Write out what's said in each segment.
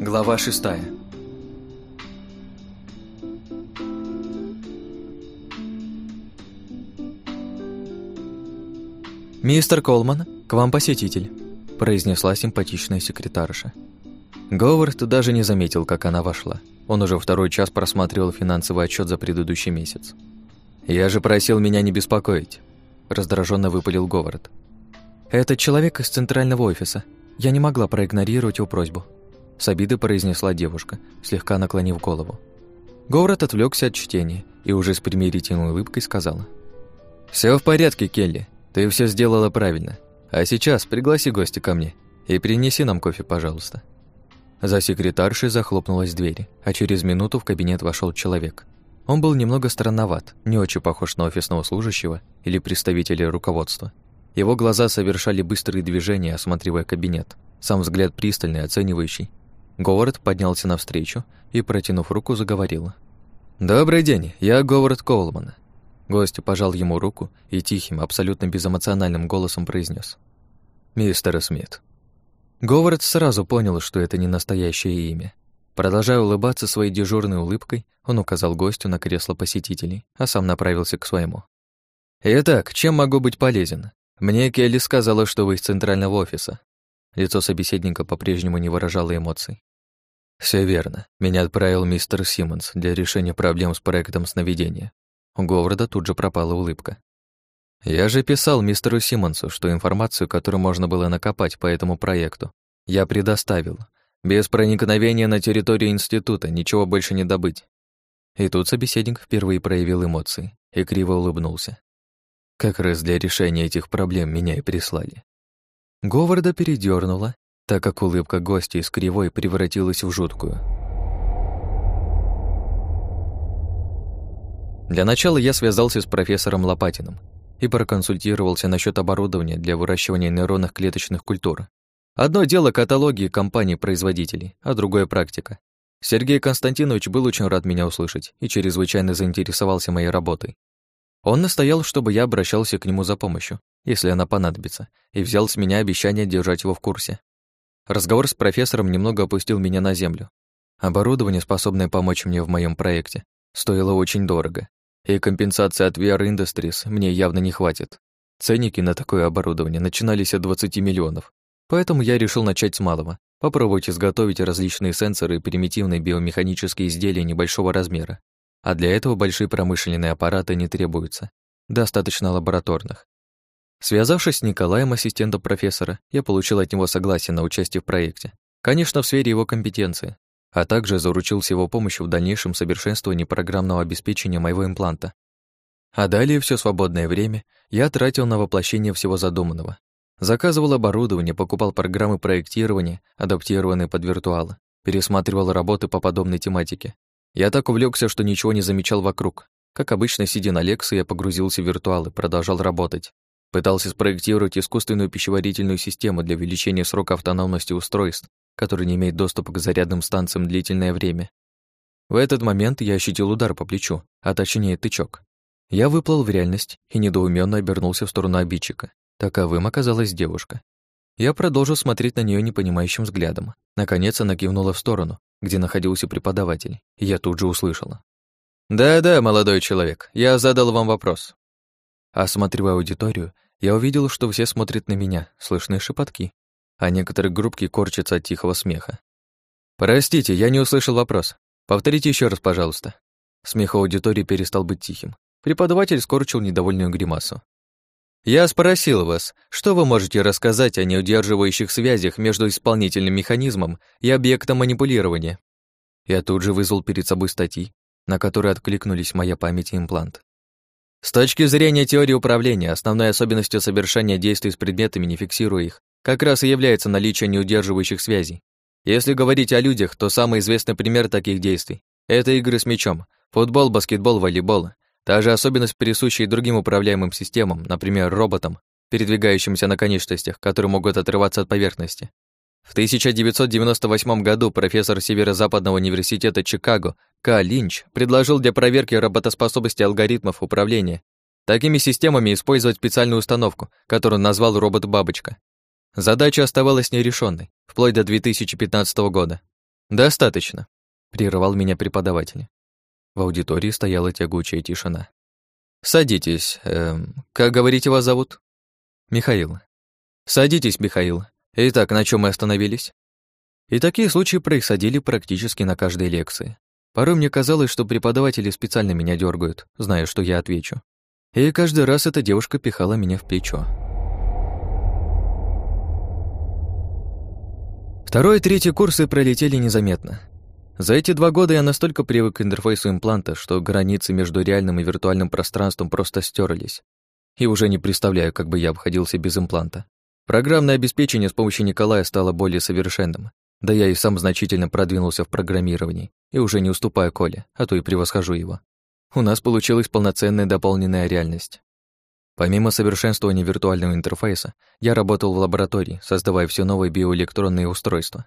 Глава шестая. «Мистер Колман, к вам посетитель», – произнесла симпатичная секретарша. Говард даже не заметил, как она вошла. Он уже второй час просматривал финансовый отчет за предыдущий месяц. «Я же просил меня не беспокоить», – раздраженно выпалил Говард. «Это человек из центрального офиса. Я не могла проигнорировать его просьбу», – с обиды произнесла девушка, слегка наклонив голову. Говард отвлекся от чтения и уже с примирительной улыбкой сказала. «Все в порядке, Келли. Ты все сделала правильно. А сейчас пригласи гостя ко мне и принеси нам кофе, пожалуйста». За секретаршей захлопнулась дверь, а через минуту в кабинет вошел человек. Он был немного странноват, не очень похож на офисного служащего или представителя руководства. Его глаза совершали быстрые движения, осматривая кабинет. Сам взгляд пристальный, оценивающий. Говард поднялся навстречу и, протянув руку, заговорил. «Добрый день, я Говард Коулман. Гость пожал ему руку и тихим, абсолютно безэмоциональным голосом произнес: «Мистер Смит». Говард сразу понял, что это не настоящее имя. Продолжая улыбаться своей дежурной улыбкой, он указал гостю на кресло посетителей, а сам направился к своему. «Итак, чем могу быть полезен? Мне Келли сказала, что вы из центрального офиса». Лицо собеседника по-прежнему не выражало эмоций. Все верно. Меня отправил мистер Симмонс для решения проблем с проектом сновидения. У Говарда тут же пропала улыбка. «Я же писал мистеру Симмонсу, что информацию, которую можно было накопать по этому проекту, я предоставил. Без проникновения на территорию института ничего больше не добыть». И тут собеседник впервые проявил эмоции и криво улыбнулся. Как раз для решения этих проблем меня и прислали. Говарда передернула, так как улыбка гостя из кривой превратилась в жуткую. Для начала я связался с профессором Лопатиным и проконсультировался насчет оборудования для выращивания нейронных клеточных культур. Одно дело каталоги компаний-производителей, а другое практика. Сергей Константинович был очень рад меня услышать и чрезвычайно заинтересовался моей работой. Он настоял, чтобы я обращался к нему за помощью, если она понадобится, и взял с меня обещание держать его в курсе. Разговор с профессором немного опустил меня на землю. Оборудование, способное помочь мне в моем проекте, стоило очень дорого, и компенсации от VR Industries мне явно не хватит. Ценники на такое оборудование начинались от 20 миллионов, поэтому я решил начать с малого, попробовать изготовить различные сенсоры и примитивные биомеханические изделия небольшого размера. А для этого большие промышленные аппараты не требуются, достаточно лабораторных. Связавшись с Николаем, ассистентом профессора, я получил от него согласие на участие в проекте. Конечно, в сфере его компетенции, а также заручился его помощью в дальнейшем совершенствовании программного обеспечения моего импланта. А далее все свободное время я тратил на воплощение всего задуманного. Заказывал оборудование, покупал программы проектирования, адаптированные под виртуалы, пересматривал работы по подобной тематике. Я так увлекся, что ничего не замечал вокруг. Как обычно, сидя на лекции, я погрузился в виртуалы, продолжал работать. Пытался спроектировать искусственную пищеварительную систему для увеличения срока автономности устройств, который не имеет доступа к зарядным станциям длительное время. В этот момент я ощутил удар по плечу, а точнее тычок. Я выплыл в реальность и недоуменно обернулся в сторону обидчика. Таковым оказалась девушка. Я продолжил смотреть на нее непонимающим взглядом. Наконец она кивнула в сторону, где находился преподаватель, и я тут же услышала. «Да-да, молодой человек, я задал вам вопрос». Осматривая аудиторию, я увидел, что все смотрят на меня, слышны шепотки а некоторые группки корчатся от тихого смеха. «Простите, я не услышал вопрос. Повторите еще раз, пожалуйста». Смех аудитории перестал быть тихим. Преподаватель скорчил недовольную гримасу. «Я спросил вас, что вы можете рассказать о неудерживающих связях между исполнительным механизмом и объектом манипулирования?» Я тут же вызвал перед собой статьи, на которые откликнулись моя память и имплант. С точки зрения теории управления, основной особенностью совершения действий с предметами, не фиксируя их, как раз и является наличие неудерживающих связей. Если говорить о людях, то самый известный пример таких действий – это игры с мячом, футбол, баскетбол, волейбол. Та же особенность, присущая другим управляемым системам, например, роботам, передвигающимся на конечностях, которые могут отрываться от поверхности. В 1998 году профессор Северо-Западного университета Чикаго К. Линч предложил для проверки работоспособности алгоритмов управления такими системами использовать специальную установку, которую назвал робот-бабочка. Задача оставалась нерешенной, вплоть до 2015 года. «Достаточно», — прервал меня преподаватель. В аудитории стояла тягучая тишина. «Садитесь. Эм, как говорите, вас зовут?» «Михаил». «Садитесь, Михаил. Итак, на чем мы остановились?» И такие случаи происходили практически на каждой лекции. Порой мне казалось, что преподаватели специально меня дергают, зная, что я отвечу. И каждый раз эта девушка пихала меня в плечо. Второй и третий курсы пролетели незаметно. За эти два года я настолько привык к интерфейсу импланта, что границы между реальным и виртуальным пространством просто стерлись. И уже не представляю, как бы я обходился без импланта. Программное обеспечение с помощью Николая стало более совершенным. Да я и сам значительно продвинулся в программировании, и уже не уступаю Коле, а то и превосхожу его. У нас получилась полноценная дополненная реальность. Помимо совершенствования виртуального интерфейса, я работал в лаборатории, создавая все новые биоэлектронные устройства.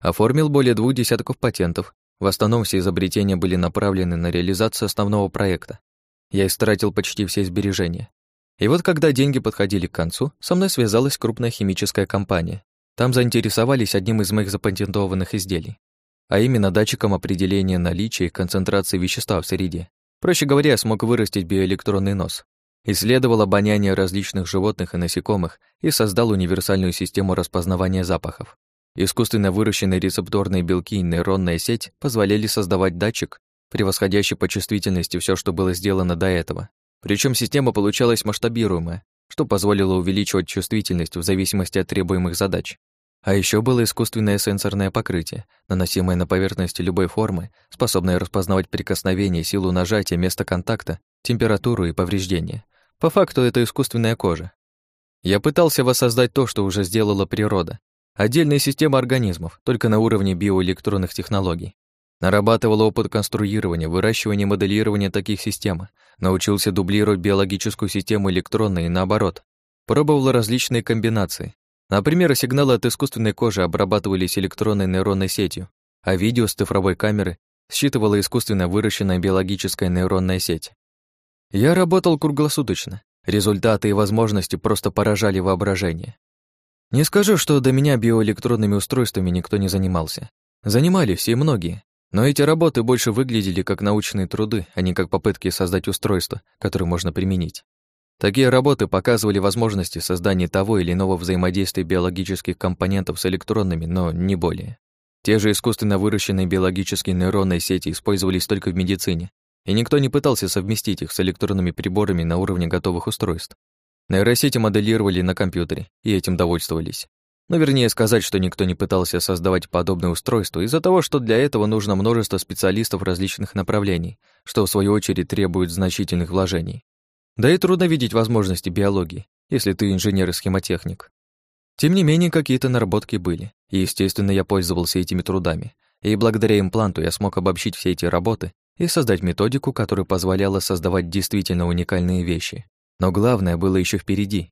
Оформил более двух десятков патентов, в основном все изобретения были направлены на реализацию основного проекта. Я истратил почти все сбережения. И вот когда деньги подходили к концу, со мной связалась крупная химическая компания. Там заинтересовались одним из моих запатентованных изделий, а именно датчиком определения наличия и концентрации вещества в среде. Проще говоря, я смог вырастить биоэлектронный нос. Исследовал обоняние различных животных и насекомых и создал универсальную систему распознавания запахов. Искусственно выращенные рецепторные белки и нейронная сеть позволяли создавать датчик, превосходящий по чувствительности все, что было сделано до этого. Причем система получалась масштабируемая, что позволило увеличивать чувствительность в зависимости от требуемых задач. А еще было искусственное сенсорное покрытие, наносимое на поверхности любой формы, способное распознавать прикосновение, силу нажатия, место контакта, температуру и повреждения. По факту это искусственная кожа. Я пытался воссоздать то, что уже сделала природа, Отдельная система организмов, только на уровне биоэлектронных технологий. Нарабатывал опыт конструирования, выращивания моделирования таких систем. Научился дублировать биологическую систему электронной и наоборот. Пробовал различные комбинации. Например, сигналы от искусственной кожи обрабатывались электронной нейронной сетью, а видео с цифровой камеры считывала искусственно выращенная биологическая нейронная сеть. Я работал круглосуточно. Результаты и возможности просто поражали воображение. Не скажу, что до меня биоэлектронными устройствами никто не занимался. Занимались и многие, но эти работы больше выглядели как научные труды, а не как попытки создать устройство, которое можно применить. Такие работы показывали возможности создания того или иного взаимодействия биологических компонентов с электронными, но не более. Те же искусственно выращенные биологические нейронные сети использовались только в медицине, и никто не пытался совместить их с электронными приборами на уровне готовых устройств. Нейросети моделировали на компьютере и этим довольствовались. Но вернее сказать, что никто не пытался создавать подобное устройство из-за того, что для этого нужно множество специалистов различных направлений, что в свою очередь требует значительных вложений. Да и трудно видеть возможности биологии, если ты инженер и схемотехник. Тем не менее, какие-то наработки были, и, естественно, я пользовался этими трудами, и благодаря импланту я смог обобщить все эти работы и создать методику, которая позволяла создавать действительно уникальные вещи. Но главное было еще впереди.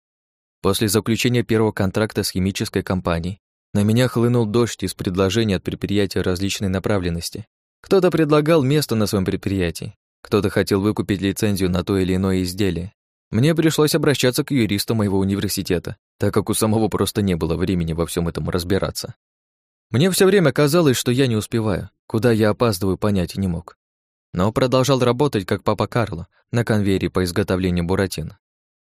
После заключения первого контракта с химической компанией на меня хлынул дождь из предложений от предприятия различной направленности. Кто-то предлагал место на своем предприятии, кто-то хотел выкупить лицензию на то или иное изделие. Мне пришлось обращаться к юристу моего университета, так как у самого просто не было времени во всем этом разбираться. Мне все время казалось, что я не успеваю, куда я опаздываю, понять не мог но продолжал работать как папа Карло на конвейере по изготовлению буратино.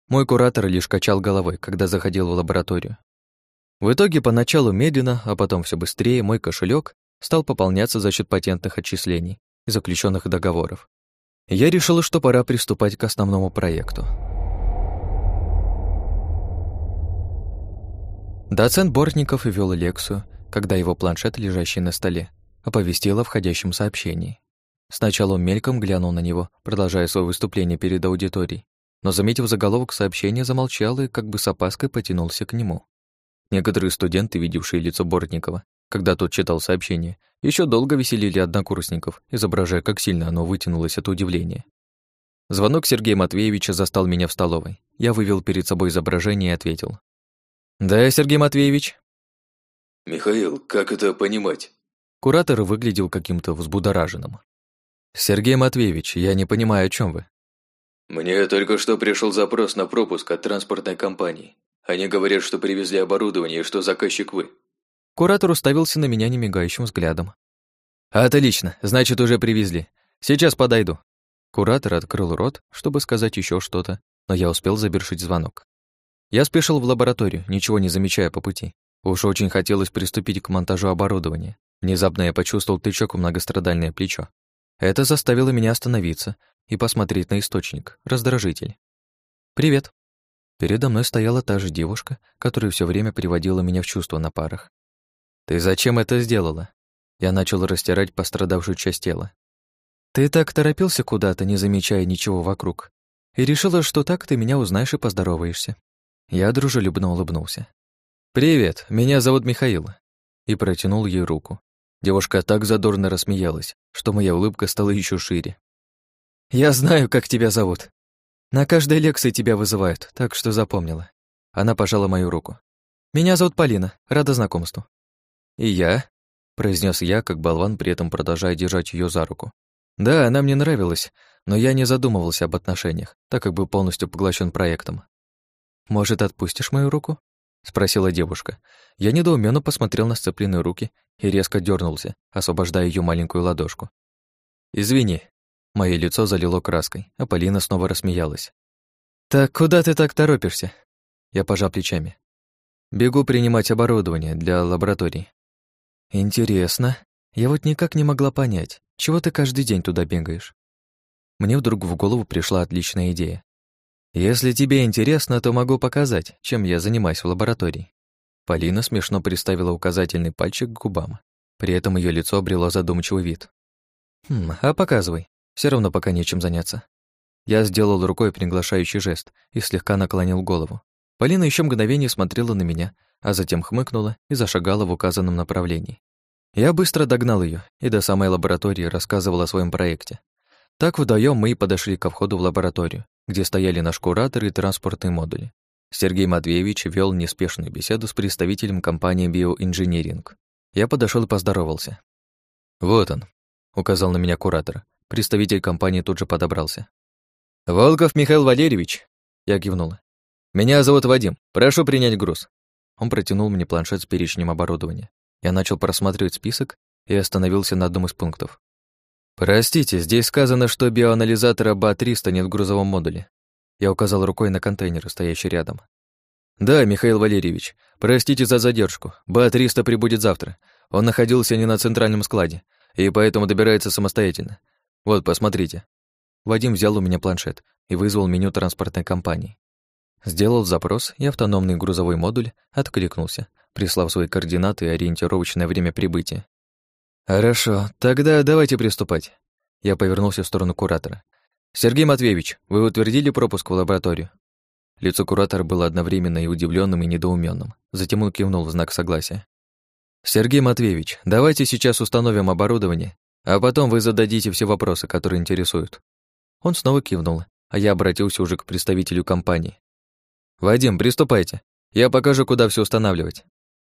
Мой куратор лишь качал головой, когда заходил в лабораторию. В итоге поначалу медленно, а потом все быстрее мой кошелек стал пополняться за счет патентных отчислений и заключенных договоров. Я решил, что пора приступать к основному проекту. Доцент Бортников вел лекцию, когда его планшет, лежащий на столе, оповестил о входящем сообщении. Сначала он мельком глянул на него, продолжая свое выступление перед аудиторией, но, заметив заголовок сообщения, замолчал и как бы с опаской потянулся к нему. Некоторые студенты, видевшие лицо Бортникова, когда тот читал сообщение, еще долго веселили однокурсников, изображая, как сильно оно вытянулось от удивления. Звонок Сергея Матвеевича застал меня в столовой. Я вывел перед собой изображение и ответил. «Да, Сергей Матвеевич». «Михаил, как это понимать?» Куратор выглядел каким-то взбудораженным. «Сергей Матвеевич, я не понимаю, о чем вы». «Мне только что пришел запрос на пропуск от транспортной компании. Они говорят, что привезли оборудование и что заказчик вы». Куратор уставился на меня немигающим взглядом. Отлично, значит, уже привезли. Сейчас подойду. Куратор открыл рот, чтобы сказать еще что-то, но я успел завершить звонок. Я спешил в лабораторию, ничего не замечая по пути. Уж очень хотелось приступить к монтажу оборудования. Внезапно я почувствовал тычок в многострадальное плечо. Это заставило меня остановиться и посмотреть на источник, раздражитель. «Привет». Передо мной стояла та же девушка, которая все время приводила меня в чувство на парах. «Ты зачем это сделала?» Я начал растирать пострадавшую часть тела. «Ты так торопился куда-то, не замечая ничего вокруг, и решила, что так ты меня узнаешь и поздороваешься». Я дружелюбно улыбнулся. «Привет, меня зовут Михаил». И протянул ей руку. Девушка так задорно рассмеялась, что моя улыбка стала еще шире. «Я знаю, как тебя зовут. На каждой лекции тебя вызывают, так что запомнила». Она пожала мою руку. «Меня зовут Полина, рада знакомству». «И я», — произнес я, как болван, при этом продолжая держать ее за руку. «Да, она мне нравилась, но я не задумывался об отношениях, так как был полностью поглощен проектом. «Может, отпустишь мою руку?» — спросила девушка. Я недоуменно посмотрел на сцепленные руки и резко дернулся, освобождая ее маленькую ладошку. «Извини». Мое лицо залило краской, а Полина снова рассмеялась. «Так куда ты так торопишься?» Я пожал плечами. «Бегу принимать оборудование для лабораторий». «Интересно. Я вот никак не могла понять, чего ты каждый день туда бегаешь?» Мне вдруг в голову пришла отличная идея. Если тебе интересно, то могу показать, чем я занимаюсь в лаборатории. Полина смешно приставила указательный пальчик к губам. При этом ее лицо обрело задумчивый вид. «Хм, а показывай. Все равно пока нечем заняться». Я сделал рукой приглашающий жест и слегка наклонил голову. Полина еще мгновение смотрела на меня, а затем хмыкнула и зашагала в указанном направлении. Я быстро догнал ее и до самой лаборатории рассказывал о своем проекте. Так вдвоем мы и подошли ко входу в лабораторию, где стояли наш куратор и транспортный модуль. Сергей Матвеевич вел неспешную беседу с представителем компании «Биоинжиниринг». Я подошел и поздоровался. «Вот он», — указал на меня куратор. Представитель компании тут же подобрался. «Волков Михаил Валерьевич», — я кивнула. «Меня зовут Вадим. Прошу принять груз». Он протянул мне планшет с перечнем оборудования. Я начал просматривать список и остановился на одном из пунктов. «Простите, здесь сказано, что биоанализатора БА-300 нет в грузовом модуле». Я указал рукой на контейнер, стоящий рядом. «Да, Михаил Валерьевич, простите за задержку. БА-300 прибудет завтра. Он находился не на центральном складе, и поэтому добирается самостоятельно. Вот, посмотрите». Вадим взял у меня планшет и вызвал меню транспортной компании. Сделал запрос, и автономный грузовой модуль откликнулся, прислав свои координаты и ориентировочное время прибытия. «Хорошо, тогда давайте приступать». Я повернулся в сторону куратора. «Сергей Матвеевич, вы утвердили пропуск в лабораторию?» Лицо куратора было одновременно и удивленным, и недоуменным. Затем он кивнул в знак согласия. «Сергей Матвеевич, давайте сейчас установим оборудование, а потом вы зададите все вопросы, которые интересуют». Он снова кивнул, а я обратился уже к представителю компании. «Вадим, приступайте. Я покажу, куда все устанавливать».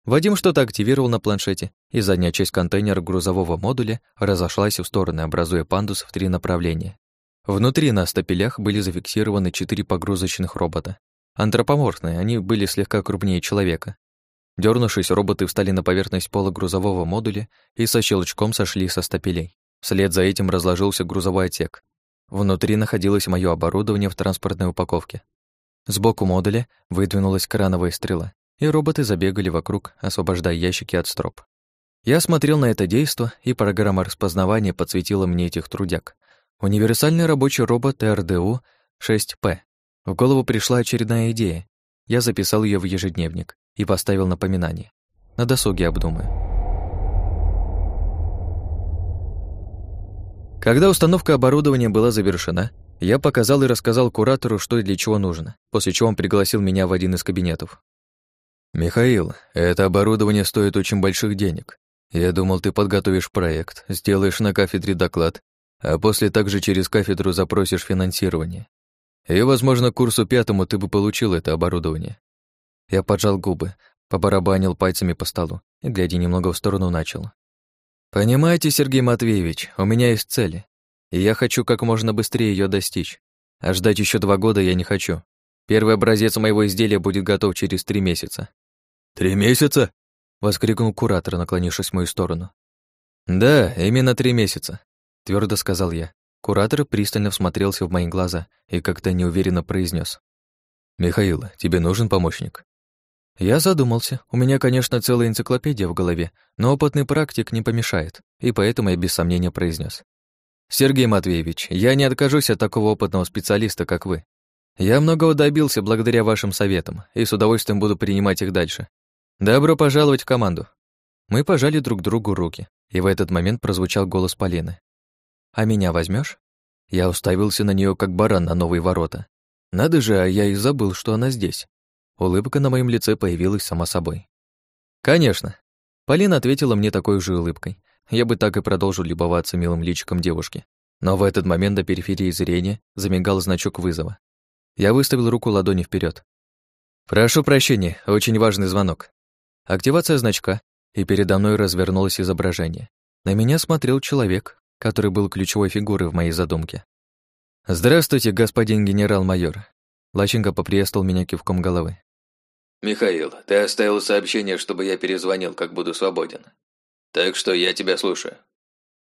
Вадим что-то активировал на планшете, и задняя часть контейнера грузового модуля разошлась в стороны, образуя пандус в три направления. Внутри на стапелях были зафиксированы четыре погрузочных робота. Антропоморфные, они были слегка крупнее человека. Дёрнувшись, роботы встали на поверхность пола грузового модуля и со щелчком сошли со стапелей. Вслед за этим разложился грузовой отсек. Внутри находилось мое оборудование в транспортной упаковке. Сбоку модуля выдвинулась крановая стрела, и роботы забегали вокруг, освобождая ящики от строп. Я смотрел на это действо, и программа распознавания подсветила мне этих трудяг. Универсальный рабочий робот РДУ-6П. В голову пришла очередная идея. Я записал ее в ежедневник и поставил напоминание. На досуге обдумаю. Когда установка оборудования была завершена, я показал и рассказал куратору, что и для чего нужно, после чего он пригласил меня в один из кабинетов. «Михаил, это оборудование стоит очень больших денег. Я думал, ты подготовишь проект, сделаешь на кафедре доклад, а после также через кафедру запросишь финансирование. И, возможно, к курсу пятому ты бы получил это оборудование». Я поджал губы, побарабанил пальцами по столу и, глядя немного в сторону, начал. «Понимаете, Сергей Матвеевич, у меня есть цели, и я хочу как можно быстрее ее достичь. А ждать еще два года я не хочу. Первый образец моего изделия будет готов через три месяца. «Три месяца?» — воскликнул куратор, наклонившись в мою сторону. Да, именно три месяца, твердо сказал я. Куратор пристально всмотрелся в мои глаза и как-то неуверенно произнес: «Михаил, тебе нужен помощник?» Я задумался. У меня, конечно, целая энциклопедия в голове, но опытный практик не помешает, и поэтому я без сомнения произнес: «Сергей Матвеевич, я не откажусь от такого опытного специалиста, как вы. Я многого добился благодаря вашим советам, и с удовольствием буду принимать их дальше. Добро пожаловать в команду». Мы пожали друг другу руки, и в этот момент прозвучал голос Полины. «А меня возьмешь? Я уставился на нее как баран на новые ворота. Надо же, а я и забыл, что она здесь. Улыбка на моем лице появилась сама собой. «Конечно». Полина ответила мне такой же улыбкой. Я бы так и продолжил любоваться милым личиком девушки. Но в этот момент до периферии зрения замигал значок вызова. Я выставил руку ладони вперед. «Прошу прощения, очень важный звонок». Активация значка, и передо мной развернулось изображение. На меня смотрел человек, который был ключевой фигурой в моей задумке. «Здравствуйте, господин генерал-майор». Лаченко поприветствовал меня кивком головы. «Михаил, ты оставил сообщение, чтобы я перезвонил, как буду свободен. Так что я тебя слушаю».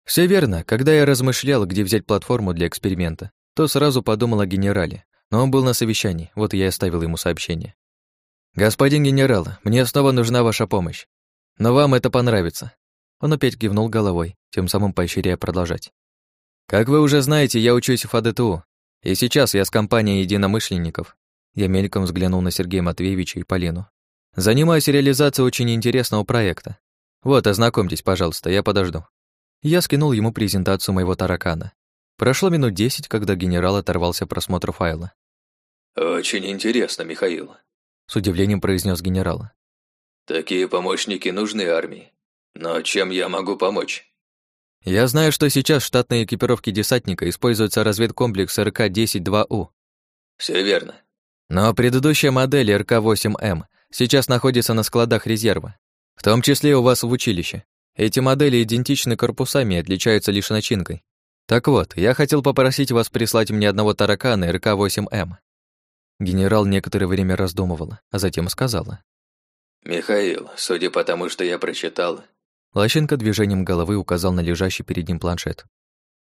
Все верно. Когда я размышлял, где взять платформу для эксперимента, то сразу подумал о генерале. Но он был на совещании, вот я и оставил ему сообщение. «Господин генерал, мне снова нужна ваша помощь. Но вам это понравится». Он опять кивнул головой, тем самым поощряя продолжать. Как вы уже знаете, я учусь в АДТУ, и сейчас я с компанией единомышленников. Я мельком взглянул на Сергея Матвеевича и Полину. Занимаюсь реализацией очень интересного проекта. Вот, ознакомьтесь, пожалуйста, я подожду. Я скинул ему презентацию моего таракана. Прошло минут десять, когда генерал оторвался просмотра файла. «Очень интересно, Михаил», — с удивлением произнес генерал. «Такие помощники нужны армии. Но чем я могу помочь?» Я знаю, что сейчас в штатной экипировке десантника используется разведкомплекс РК-10-2У. Все верно. Но предыдущая модель РК-8М сейчас находится на складах резерва, в том числе у вас в училище. Эти модели идентичны корпусами и отличаются лишь начинкой. Так вот, я хотел попросить вас прислать мне одного таракана РК-8М. Генерал некоторое время раздумывала, а затем сказала. «Михаил, судя по тому, что я прочитал, Лощенко движением головы указал на лежащий перед ним планшет.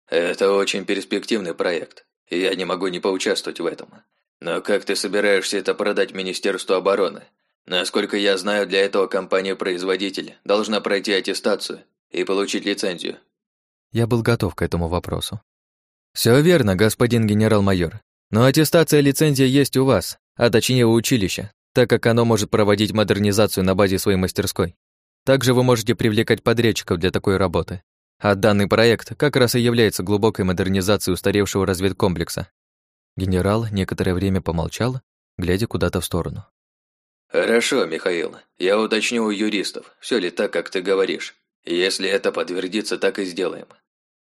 «Это очень перспективный проект, и я не могу не поучаствовать в этом. Но как ты собираешься это продать Министерству обороны? Насколько я знаю, для этого компания-производитель должна пройти аттестацию и получить лицензию». Я был готов к этому вопросу. Все верно, господин генерал-майор. Но аттестация и лицензия есть у вас, а точнее у училища, так как оно может проводить модернизацию на базе своей мастерской. Также вы можете привлекать подрядчиков для такой работы. А данный проект как раз и является глубокой модернизацией устаревшего разведкомплекса. Генерал некоторое время помолчал, глядя куда-то в сторону. «Хорошо, Михаил. Я уточню у юристов, все ли так, как ты говоришь. Если это подтвердится, так и сделаем».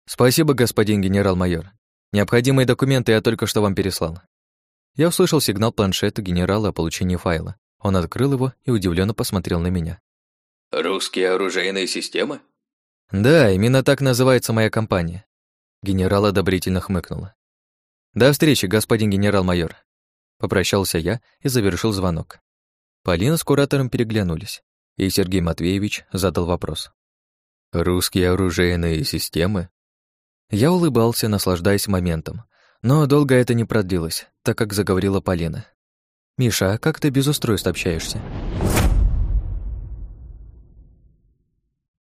«Спасибо, господин генерал-майор. Необходимые документы я только что вам переслал». Я услышал сигнал планшета генерала о получении файла. Он открыл его и удивленно посмотрел на меня. «Русские оружейные системы?» «Да, именно так называется моя компания». Генерал одобрительно хмыкнула. «До встречи, господин генерал-майор». Попрощался я и завершил звонок. Полина с куратором переглянулись, и Сергей Матвеевич задал вопрос. «Русские оружейные системы?» Я улыбался, наслаждаясь моментом, но долго это не продлилось, так как заговорила Полина. «Миша, а как ты без устройств общаешься?»